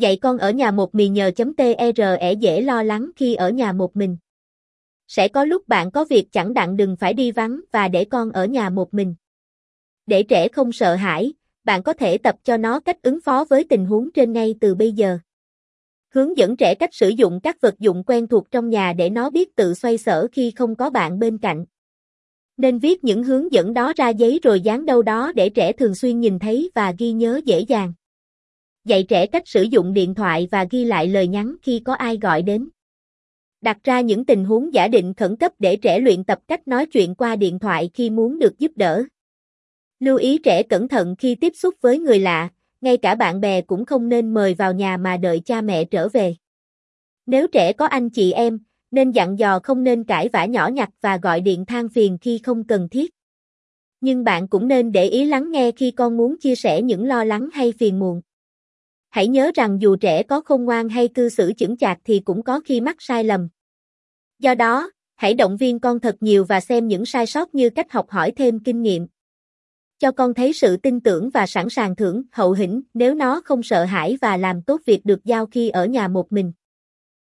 Dạy con ở nhà một mình nhờ chấm TRE dễ lo lắng khi ở nhà một mình. Sẽ có lúc bạn có việc chẳng đặng đừng phải đi vắng và để con ở nhà một mình. Để trẻ không sợ hãi, bạn có thể tập cho nó cách ứng phó với tình huống trên ngay từ bây giờ. Hướng dẫn trẻ cách sử dụng các vật dụng quen thuộc trong nhà để nó biết tự xoay sở khi không có bạn bên cạnh. Nên viết những hướng dẫn đó ra giấy rồi dán đâu đó để trẻ thường xuyên nhìn thấy và ghi nhớ dễ dàng. Dạy trẻ cách sử dụng điện thoại và ghi lại lời nhắn khi có ai gọi đến. Đặt ra những tình huống giả định khẩn cấp để trẻ luyện tập cách nói chuyện qua điện thoại khi muốn được giúp đỡ. Lưu ý trẻ cẩn thận khi tiếp xúc với người lạ, ngay cả bạn bè cũng không nên mời vào nhà mà đợi cha mẹ trở về. Nếu trẻ có anh chị em, nên dặn dò không nên cãi vã nhỏ nhặt và gọi điện than phiền khi không cần thiết. Nhưng bạn cũng nên để ý lắng nghe khi con muốn chia sẻ những lo lắng hay phiền muộn. Hãy nhớ rằng dù trẻ có khôn ngoan hay cư xử chững chạc thì cũng có khi mắc sai lầm. Do đó, hãy động viên con thật nhiều và xem những sai sót như cách học hỏi thêm kinh nghiệm. Cho con thấy sự tin tưởng và sẵn sàng thưởng hậu hĩnh nếu nó không sợ hãi và làm tốt việc được giao khi ở nhà một mình.